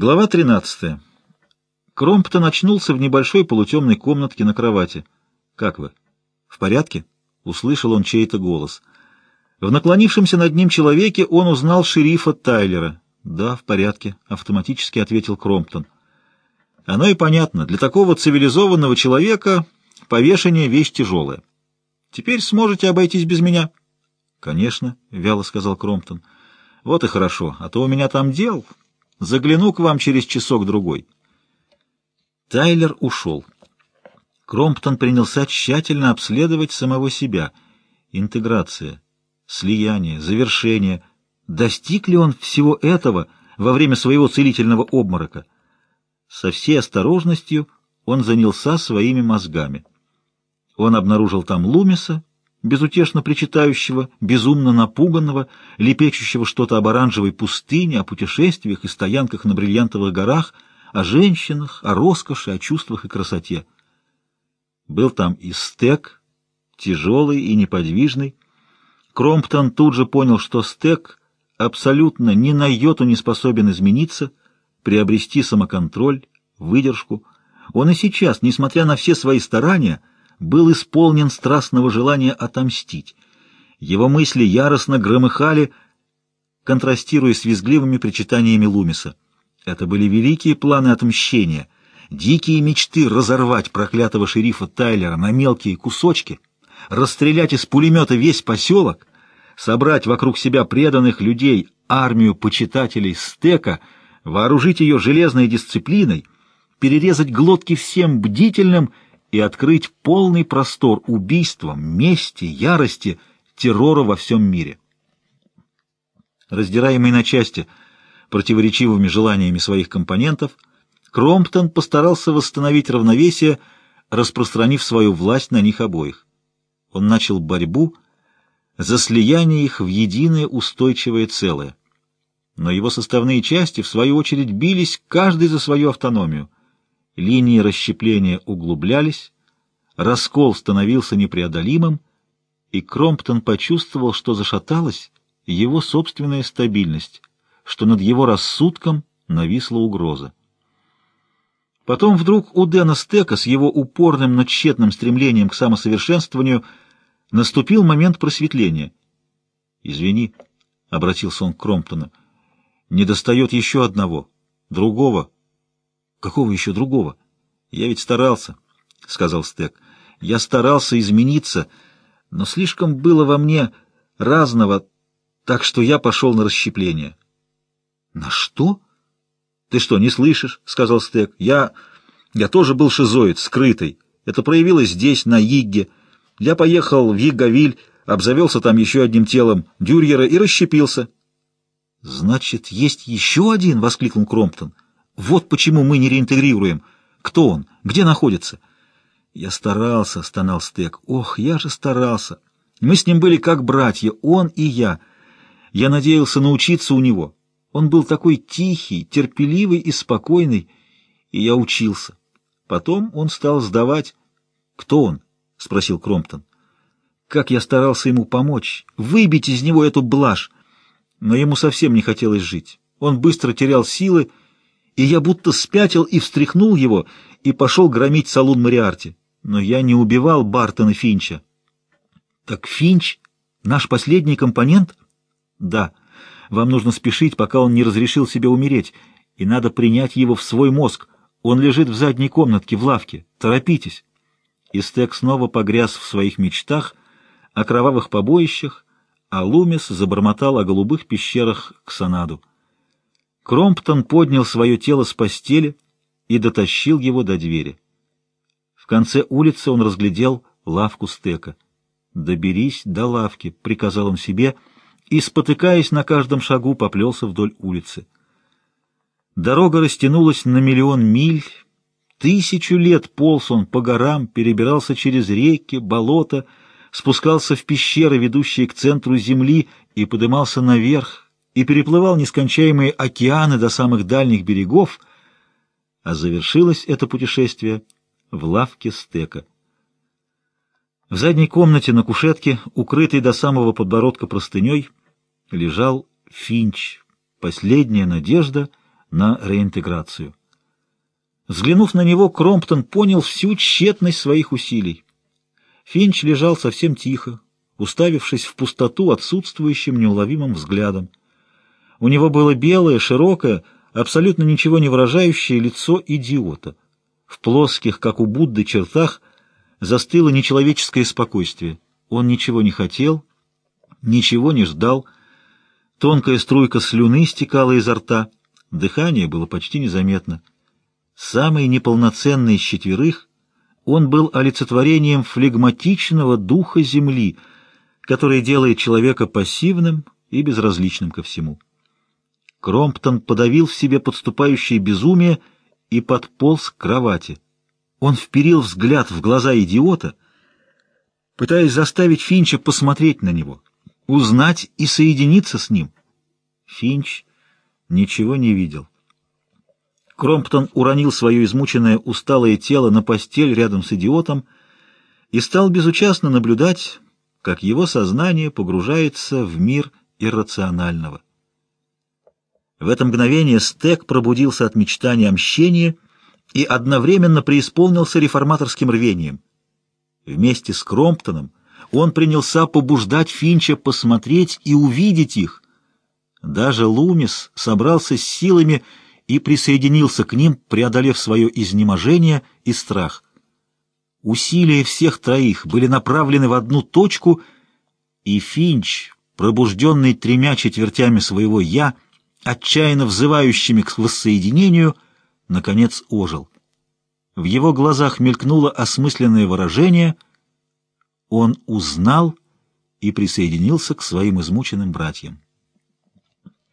Глава 13. Кромптон очнулся в небольшой полутемной комнатке на кровати. «Как вы? В порядке?» — услышал он чей-то голос. В наклонившемся над ним человеке он узнал шерифа Тайлера. «Да, в порядке», — автоматически ответил Кромптон. «Оно и понятно. Для такого цивилизованного человека повешение — вещь тяжелая. Теперь сможете обойтись без меня?» «Конечно», — вяло сказал Кромптон. «Вот и хорошо, а то у меня там дел. Загляну к вам через часок-другой». Тайлер ушел. Кромптон принялся тщательно обследовать самого себя. Интеграция, слияние, завершение. Достиг ли он всего этого во время своего целительного обморока? Со всей осторожностью он занялся своими мозгами. Он обнаружил там Лумиса, безутешно причитающего, безумно напуганного, лепечущего что-то об оранжевой пустыне, о путешествиях и стоянках на бриллиантовых горах, о женщинах, о роскоши, о чувствах и красоте. Был там и стек, тяжелый и неподвижный. Кромптон тут же понял, что стек абсолютно ни на йоту не способен измениться, приобрести самоконтроль, выдержку. Он и сейчас, несмотря на все свои старания, был исполнен страстного желания отомстить. Его мысли яростно громыхали, контрастируя с визгливыми причитаниями Лумиса. Это были великие планы отмщения, дикие мечты разорвать проклятого шерифа Тайлера на мелкие кусочки, расстрелять из пулемета весь поселок, собрать вокруг себя преданных людей армию почитателей стека, вооружить ее железной дисциплиной, перерезать глотки всем бдительным и открыть полный простор убийствам, мести, ярости, террора во всем мире. Раздираемый на части противоречивыми желаниями своих компонентов, Кромптон постарался восстановить равновесие, распространив свою власть на них обоих. Он начал борьбу за слияние их в единое устойчивое целое. Но его составные части, в свою очередь, бились каждый за свою автономию — линии расщепления углублялись, раскол становился непреодолимым, и Кромптон почувствовал, что зашаталась его собственная стабильность, что над его рассудком нависла угроза. Потом вдруг у Дэна Стека с его упорным, но тщетным стремлением к самосовершенствованию наступил момент просветления. «Извини», — обратился он к Кромптону, — «недостает еще одного, другого, Какого еще другого? Я ведь старался, — сказал Стек. Я старался измениться, но слишком было во мне разного, так что я пошел на расщепление. На что? Ты что, не слышишь? — сказал Стек. Я... я тоже был шизоид, скрытый. Это проявилось здесь, на Йигге. Я поехал в Йигговиль, обзавелся там еще одним телом Дюрьера и расщепился. — Значит, есть еще один? — воскликнул Кромптон. — вот почему мы не реинтегрируем. Кто он? Где находится? Я старался, стонал Стек. Ох, я же старался. Мы с ним были как братья, он и я. Я надеялся научиться у него. Он был такой тихий, терпеливый и спокойный, и я учился. Потом он стал сдавать. «Кто он?» — спросил Кромптон. Как я старался ему помочь, выбить из него эту блажь. Но ему совсем не хотелось жить. Он быстро терял силы, и я будто спятил и встряхнул его, и пошел громить салун Мариарти. Но я не убивал Бартона Финча. Так Финч — наш последний компонент? Да. Вам нужно спешить, пока он не разрешил себе умереть, и надо принять его в свой мозг. Он лежит в задней комнатке, в лавке. Торопитесь. И Стек снова погряз в своих мечтах о кровавых побоищах, а Лумис забормотал о голубых пещерах к Санаду. Кромптон поднял свое тело с постели и дотащил его до двери. В конце улицы он разглядел лавку стека. «Доберись до лавки», — приказал он себе, и, спотыкаясь на каждом шагу, поплелся вдоль улицы. Дорога растянулась на миллион миль. Тысячу лет полз он по горам, перебирался через реки, болота, спускался в пещеры, ведущие к центру земли, и подымался наверх, и переплывал нескончаемые океаны до самых дальних берегов, а завершилось это путешествие в лавке стека. В задней комнате на кушетке, укрытый до самого подбородка простыней, лежал Финч, последняя надежда на реинтеграцию. Взглянув на него, Кромптон понял всю тщетность своих усилий. Финч лежал совсем тихо, уставившись в пустоту отсутствующим неуловимым взглядом. У него было белое, широкое, абсолютно ничего не выражающее лицо идиота. В плоских, как у Будды, чертах застыло нечеловеческое спокойствие. Он ничего не хотел, ничего не ждал. Тонкая струйка слюны стекала изо рта, дыхание было почти незаметно. Самый неполноценный из четверых, он был олицетворением флегматичного духа Земли, который делает человека пассивным и безразличным ко всему. Кромптон подавил в себе подступающее безумие и подполз к кровати. Он вперил взгляд в глаза идиота, пытаясь заставить Финча посмотреть на него, узнать и соединиться с ним. Финч ничего не видел. Кромптон уронил свое измученное, усталое тело на постель рядом с идиотом и стал безучастно наблюдать, как его сознание погружается в мир иррационального. В это мгновение Стек пробудился от мечтания о мщении и одновременно преисполнился реформаторским рвением. Вместе с Кромптоном он принялся побуждать Финча посмотреть и увидеть их. Даже Лумис собрался с силами и присоединился к ним, преодолев свое изнеможение и страх. Усилия всех троих были направлены в одну точку, и Финч, пробужденный тремя четвертями своего «я», отчаянно взывающими к воссоединению, наконец ожил. В его глазах мелькнуло осмысленное выражение. Он узнал и присоединился к своим измученным братьям.